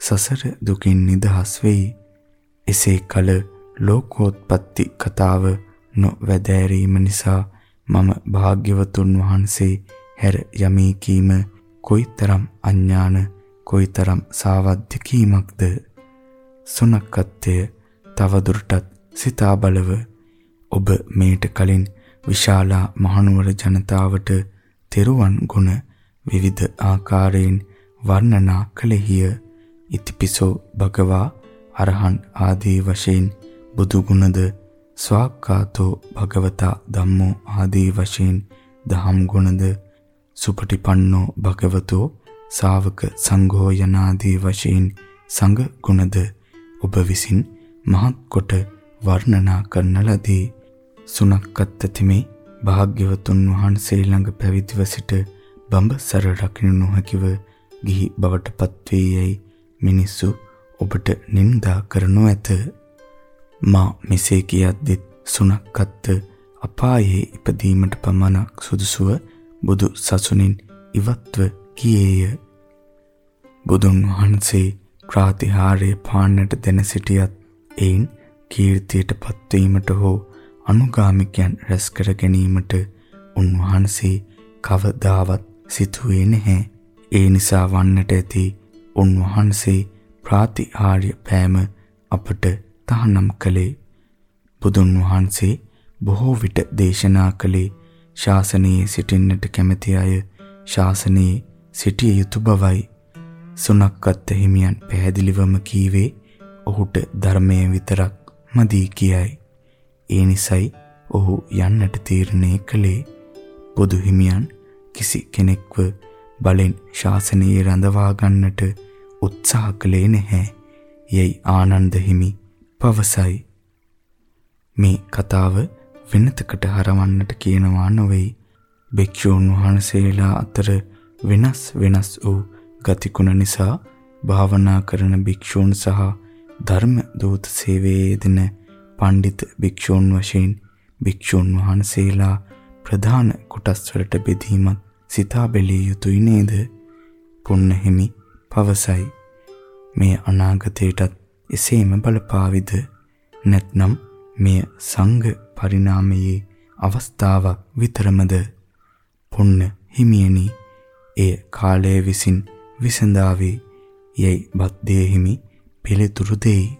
සසර දුකින් නිදහස් වෙයි. එසේ කල ලෝකෝත්පත්ති කතාව නොවැදෑරීම නිසා මම භාග්‍යවතුන් වහන්සේ හැර යමී කීම කොයිතරම් අඥාන කොයිතරම් සාවද්‍ය කීමක්ද සුනක්කත්ය තවදුරටත් සිතා බලව ඔබ මේට කලින් විශාලා මහනුවර ජනතාවට තෙරුවන් ගුණ විවිධ ආකාරයෙන් වර්ණනා කළෙහිය ඉතිපිසෝ භගවා අරහන් ආදී වශයෙන් බුදු ගුණද ස්වාක්කාතෝ භගවතා ධම්මෝ ආදී වශයෙන් දහම් ගුණද සුපටිපන්නෝ භගවතෝ ශාවක සංඝෝ යනාදී වශයෙන් සංඝ ගුණද ඔබ විසින් මහත් කොට වර්ණනා කරන ලදී. සුනක්කත් තිමේ භාග්‍යවතුන් වහන්සේ ළඟ පැවිදිව සිට බඹසර රකින්න නොහැකිව ගිහි බවට පත්වේ යයි මිනිස්සු ඔබට නින්දා කරනු ඇත මා මෙසේ කියද්දිත් සුනක්කත් අපායේ ඉපදීමට පමණක් සුදුසුව බුදු සසුනින් ඉවත්ව ගියේය. බුදුන් වහන්සේ ප්‍රාතිහාර්ය පාන්නට දෙන සිටියත් එයින් කීර්තියට පත්වීමට හෝ අනුගාමිකයන් රැස් කර ගැනීමට උන්වහන්සේ කවදාවත් සිතුවේ නැහැ. ඒ නිසා වන්නට ඇති උන්වහන්සේ ප්‍රාතිහාර්ය පෑම අපට තහනම් කළේ බුදුන් වහන්සේ බොහෝ විට දේශනා කළේ ශාසනයේ සිටින්නට කැමැති අය ශාසනයේ සිටිය යුතු බවයි. සුනක්කත් හිමියන් පැහැදිලිවම කීවේ ඔහුට ධර්මයේ විතරක් මදි කියයි. ඒ නිසයි ඔහු යන්නට තීරණය කළේ. බුදු හිමියන් කිසි කෙනෙක්ව බලෙන් ශාසනයේ රඳවා ගන්නට උත්සාහ කළේ නැහැ. යයි ආනන්ද හිමි පවසයි. මේ කතාව වෙනතකට හරවන්නට කියනවා නොවේ. භික්ෂූන් වහන්සේලා අතර වෙනස් වෙනස් වූ ගතිගුණ නිසා භාවනා කරන භික්ෂූන් සහ ධර්ම දූත සේවයේ යෙදෙන පඬිත් භික්ෂූන් වශයෙන් භික්ෂූන් වහන්සේලා ප්‍රධාන කොටස් වලට බෙදීමත් සිතා බැලිය යුතුයි නේද? පුන්නහිමි පවසයි. මේ අනාගතයටත් එසේම බලපාවිද? නැත්නම් මෙය සංඝ පරිණාමයේ අවස්ථාවක් විතරමද? පුන්න හිමියනි එය කාලය විසින් විසඳාවේ යයි බද්දේ හිමි පිළිතුරු දෙයි.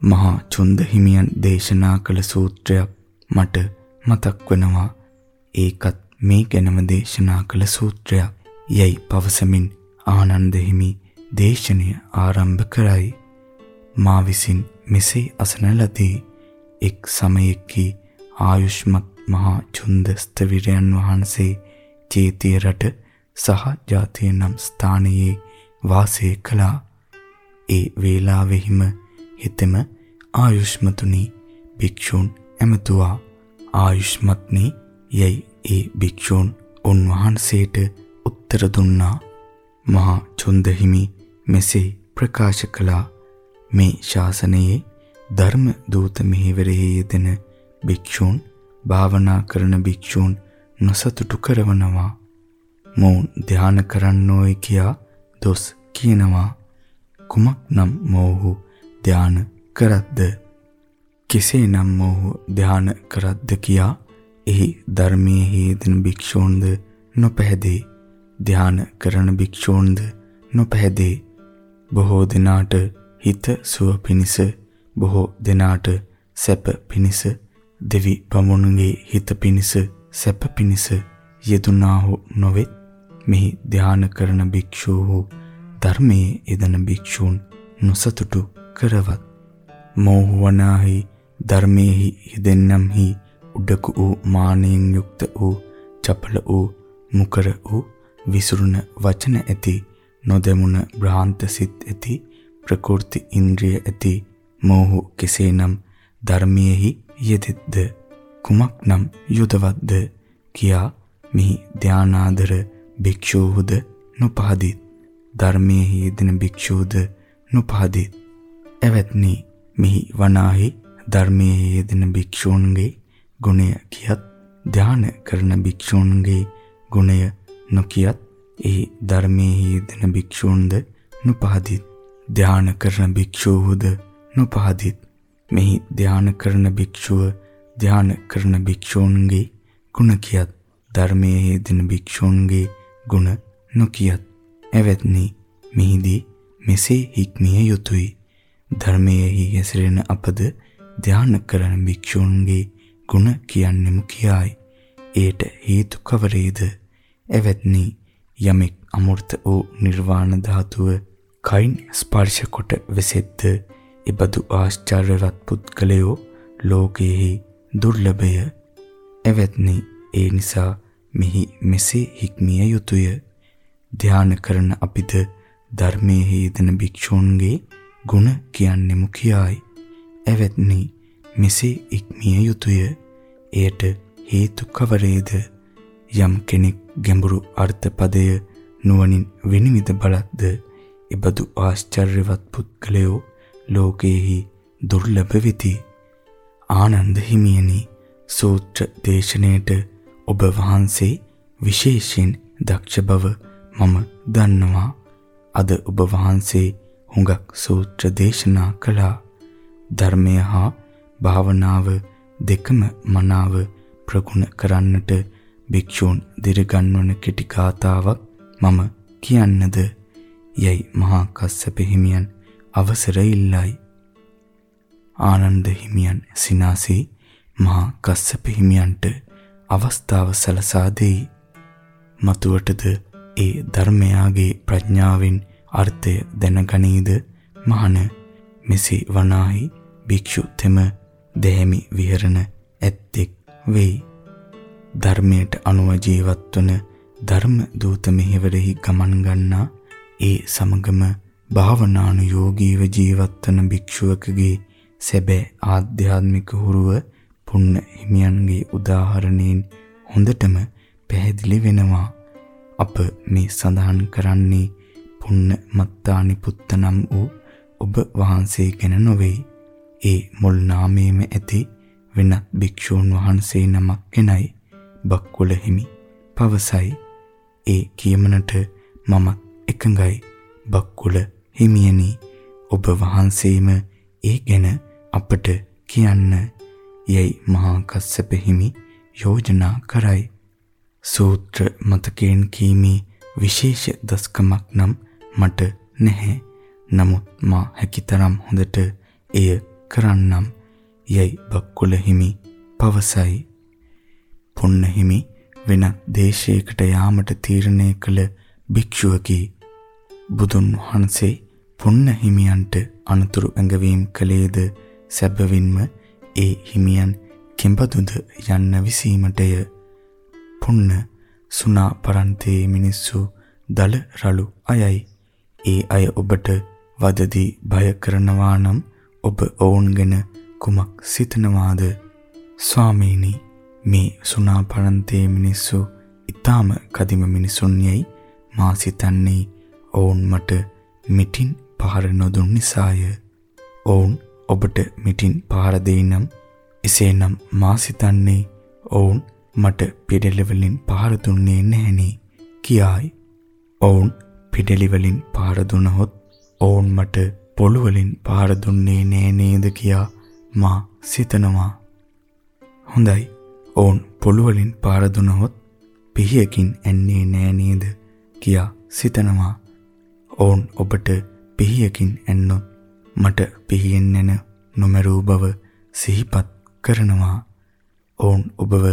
මහා චුන්ද හිමියන් දේශනා කළ සූත්‍රයක් මට මතක් වෙනවා. ඒකත් මේ ගැනම දේශනා කළ සූත්‍රයක්. යයි පවසමින් ආනන්ද හිමි දේශනය ආරම්භ කරයි. මා විසින් මෙසේ අසන ලදී එක් සමයෙකි ආයුෂ්මත් මහා චුන්ද ස්තවිරයන් වහන්සේ චේතිය රට සහ ජාතිය නම් ස්ථානයේ වාසය කළා. ඒ වේලාවෙහිම හිතෙම ආයුෂ්මතුනි භික්ෂූන් ඇමතුවා. ආයුෂ්මත්නි යයි ඒ භික්ෂූන් උන්වහන්සේට උත්තර දුන්නා. මහා චුන්දහිමි මෙසේ ප්‍රකාශ කළා. මේ ශාසනයේ ධර්ම දූත මෙහෙවරෙහි යෙදෙන භික්ෂූන් භාවනා කරන භික්ෂූන් නොසතුටු කරවනවා. මොවුන් ධානය කරන්නෝයි කියා දොස් කියනවා. කුමක්නම් මොහු ධාන කරද්ද? කෙසේනම් මොහු ධාන කරද්ද කියා එහි ධර්මයේ හේදෙන භික්ෂූන්ද නොපැහැදේ. ධාන කරන භික්ෂූන්ද නොපැහැදේ. බොහෝ දිනාට හිත සුව පිනිස බොහෝ දිනාට සැප පිනිස දෙවි පමුණුගේ හිත පිනිස සැප පිනිස යෙදුනාහු නොවෙත් මෙහි ධාන කරන භික්ෂූහු ධර්මයේ යෙදෙන භික්ෂූන් නොසතුටු. කරවත් මෝහවනාහි ධර්මයේහි යෙදෙන්නම්හි උඩකු වූ මානයෙන් යුක්ත වූ චපල වූ මුකර වූ විසුරුන වචන ඇති නොදැමුණ භ්‍රාන්ත සිත් ඇති ප්‍රකෘති ඉන්ද්‍රිය ඇති මෝහු කෙසේනම් ධර්මයේහි යෙදෙද්ද? කුමක්නම් යුදවත්ද? කියා මිහි ධානාදර භික්ෂූහුද නොපහදිත් ධර්මයේ යෙදෙන භික්ෂූද නොපහදිත් එවත්නි. මිහි වනාහි ධර්මයේ යෙදෙන භික්ෂූන්ගේ ගුණය කියත් ධාන කරන භික්ෂූන්ගේ ගුණය නොකියත් එහි ධර්මයේ යෙදෙන භික්ෂූන්ද නොපහදිත් ධාන කරන භික්ෂූහුද නොපහදිත්. මෙහි ධාන කරන භික්ෂුව ධාන කරන භික්ෂූන්ගේ ගුණ කියත් ධර්මයේ යෙදෙන භික්ෂූන්ගේ ගුණ නොකියත්. එවත්නි. මෙහිදී මෙසේ හික්මිය යුතුය. ධර්මයෙහි හැසිරෙන අපද ධාන කරන භික්ෂූන්ගේ ගුණ කියන්නෙමු කියයි. ඒට හේතු කවරේද? එවත්නි යමෙක් අමෘත වූ නිර්වාණ ධාතුව කයින් ස්පර්ශ කොට වෙසෙද්ද එබඳු ආශ්චර්යවත් පුද්ගලයෝ ලෝකයේ දුර්ලභය? එවත්නි ඒ නිසා මෙහි මෙසේ හික්මිය යුතුය. ධානය කරන අපිට ධර්මයේ යෙදෙන භික්ෂූන්ගේ ගුණ කියන්නෙමු කියයි. එවත්නි මෙසේ ඉක්මිය යුතුය. එයට හේතු කවරේද? යම් කෙනෙක් ගැඹුරු අර්ථ පදය නුවණින් විනිවිද බලද්ද එබඳු ආශ්චර්යවත් පුද්ගලයෝ ලෝකයේහි දුර්ලභ වෙති. ආනන්ද හිමියනි සූත්‍ර දේශනාවට ඔබ වහන්සේ විශේෂයෙන් දක්ෂ බව මම දන්නවා. අද ඔබ වහන්සේ හුඟක් සූත්‍ර දේශනා කළා. ධර්මය හා භාවනාව දෙකම මනාව ප්‍රගුණ කරන්නට භික්ෂූන් දිරගන්වන කෙටි කාතාවක් මම කියන්නද? යයි මහා කස්සප හිමියන් අවසර ඉල්ලයි. ආනන්ද හිමියන් සිනාසී මහා කස්සප හිමියන්ට අවස්ථාව සලසා දෙයි. මතුවටද ඒ ධර්මයාගේ ප්‍රඥාවෙන් අර්ථය දැනගනීද මහන මෙසේ වනාහි භික්ෂු තෙම දෙහිමි විහරණ ඇත්තෙක් වෙයි ධර්මයට අනුව ජීවත්වන ධර්ම දූත මෙහෙවරෙහි ගමන් ගන්නා ඒ සමගම භාවනානුයෝගීව ජීවත්වන භික්ෂුවකගේ සැබෑ ආධ්‍යාත්මික හුරුව පුන්න හිමියන්ගේ උදාහරණයෙන් හොඳටම පැහැදිලි වෙනවා. අප මේ සඳහන් කරන්නේ පුන්න මත්තානි පුත්ත නම් වූ ඔබ වහන්සේ ගැන නොවේ. ඒ මුල් නාමයේම ඇති වෙනත් භික්ෂූන් වහන්සේ නමක් ගැනයි බක්කුල හිමි පවසයි. ඒ කියමනට මමත් එකඟයි. බක්කුල හිමියනි ඔබ වහන්සේම ඒ ගැන අපට කියන්න යයි මහා කස්සප හිමි යෝජනා කරයි. සූත්‍ර මතකයෙන් කීමේ විශේෂ දස්කමක් නම් මට නැහැ. නමුත් මා හැකිතරම් හොඳට එය කරන්නම් යයි බක්කුල හිමි පවසයි. පුන්න හිමි වෙනත් දේශයකට යාමට තීරණය කළ භික්ෂුවකි. බුදුන් වහන්සේ පුන්න හිමියන්ට අනතුරු ඇඟවීම් කළේද සැබවින්ම ඒ හිමියන් කෙඹදුද යන්න විසීමටය පුන්න සුනා පරන්තේ මිනිස්සු දල රළු අයයි ඒ අය ඔබට වදදී බය කරනවා නම් ඔබ ඔවුන් ගැන කුමක් සිතනවාද ස්වාමීනි මේ සුනා පරන්තේ මිනිස්සු ඊටාම කදිම මිනිසුන් යයි මා සිතන්නේ ඔවුන් මට මිටින් පහර නොදුන් නිසාය. ඔවුන් ඔබට මිටින් පහර දෙයිනම් එසේනම් මා සිතන්නේ ඔවුන් මට පිටෙලි වලින් පහර දුන්නේ නැහෙනි කියායි. ඔවුන් පිටෙලි වලින් පහර දුනහොත් ඔවුන් මට පොළු වලින් පහර දුන්නේ නෑ නේද කියා මා සිතනවා. හොඳයි. ඔවුන් පොළු වලින් පහර දුනහොත් පිහියකින් ඇන්නේ නෑ නේද කියා සිතනවා. ඔවුන් ඔබට පිහියකින් ඇන්නොත් මට පිහියෙන් නැන නොමරූ බව සිහිපත් කරනවා. ඔවුන් ඔබව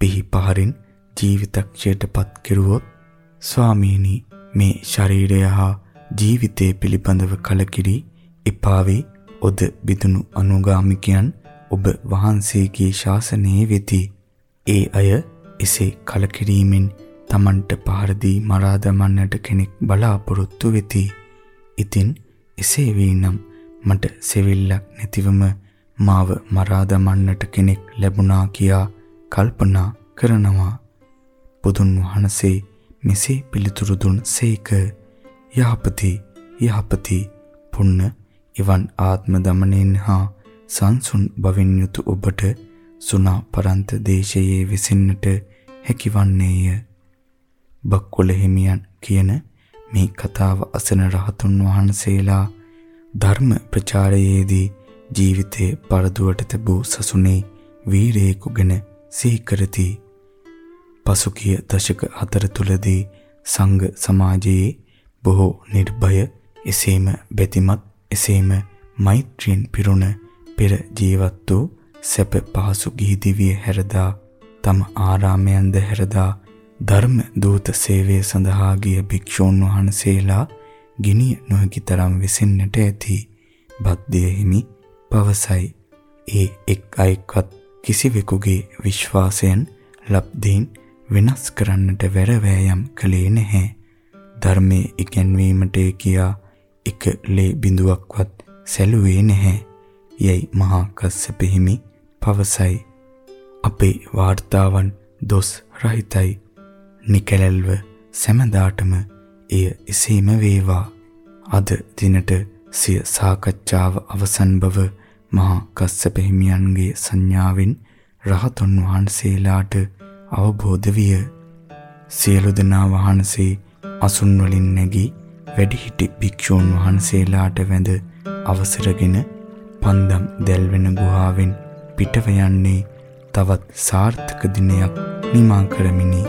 පිහි පහරින් ජීවිතක්ෂයටපත් කෙරුවොත් ස්වාමීනි මේ ශරීරය හා ජීවිතය පිළිබඳව කලකිරි එපාවේ ඔද බිදුණු අනුගාමිකයන් ඔබ වහන්සේගේ ශාසනයේ වෙති. ඒ අය එසේ කලකිරීමෙන් Tamanට පහර දී මරා දමන්නට කෙනෙක් බලාපොරොත්තු වෙති. ඉතින් එසේ වීනම් මට සෙවිල්ලක් නැතිවම මාව මරා දමන්නට කෙනෙක් ලැබුණා කියා කල්පනා කරනවා. බුදුන් වහන්සේ මෙසේ පිළිතුරු දුන් සේක යහපති යහපති පුන්න එවන් ආත්ම දමනෙන් හා සංසුන් බවින් යුතු ඔබට සුණා පරන්ත දේශයේ විසින්නට හැකිවන්නේය. බක්කොළ හිමියන් කියන මේ කතාව අසන රහතුන් වහන්සේලා ධර්ම ප්‍රචාරයේදී ජීවිතයේ පරදුවට තිබූ සසුනේ වීරයෙකු ගැන සිහි කරති. පසුගිය දශක හතර තුලදී සංඝ සමාජයේ බොහෝ නිර්භය එසේම බැතිමත් එසේම මෛත්‍රියෙන් පිරුණ පෙර ජීවත් වූ සැප පහසු ගිහි දිවිය හැරදා තම ආරාමයන්ද හැරදා ධර්ම දූත සේවය සඳහා ගිය භික්ෂූන් වහන්සේලා ගිනිය නොහැකි තරම් වෙසෙන්නට ඇති බද්දේ හිමි පවසයි. ඒ එක් අයෙක්වත් කිසිවෙකුගේ විශ්වාසයන් ලබ්ධීන් වෙනස් කරන්නට වැර වෑයම් කළේ නැහැ. ධර්මයේ ඉගැන්වීමට කියා එක ලේ බිඳුවක්වත් සැලුවේ නැහැ. යයි මහා කස්සප හිමි පවසයි. අපේ වාර්තාවන් දොස් රහිතයි. නිකැලල්ව සෑමදාටම එය එසේම වේවා. අද දිනට සිය සාකච්ඡාව අවසන් බව මහා කස්සප හිමියන්ගේ සංඥාවෙන් රහතුන් වහන්සේලාට අවබෝධ විය. සියලු දෙනා වහන්සේ අසුන් වලින් නැගී වැඩිහිටි භික්ෂූන් වහන්සේලාට වැඳ අවසරගෙන පන්දම් දැල්වෙන ගුහාවෙන් පිටව යන්නේ තවත් සාර්ථක දිනයක් නිමා කරමිනි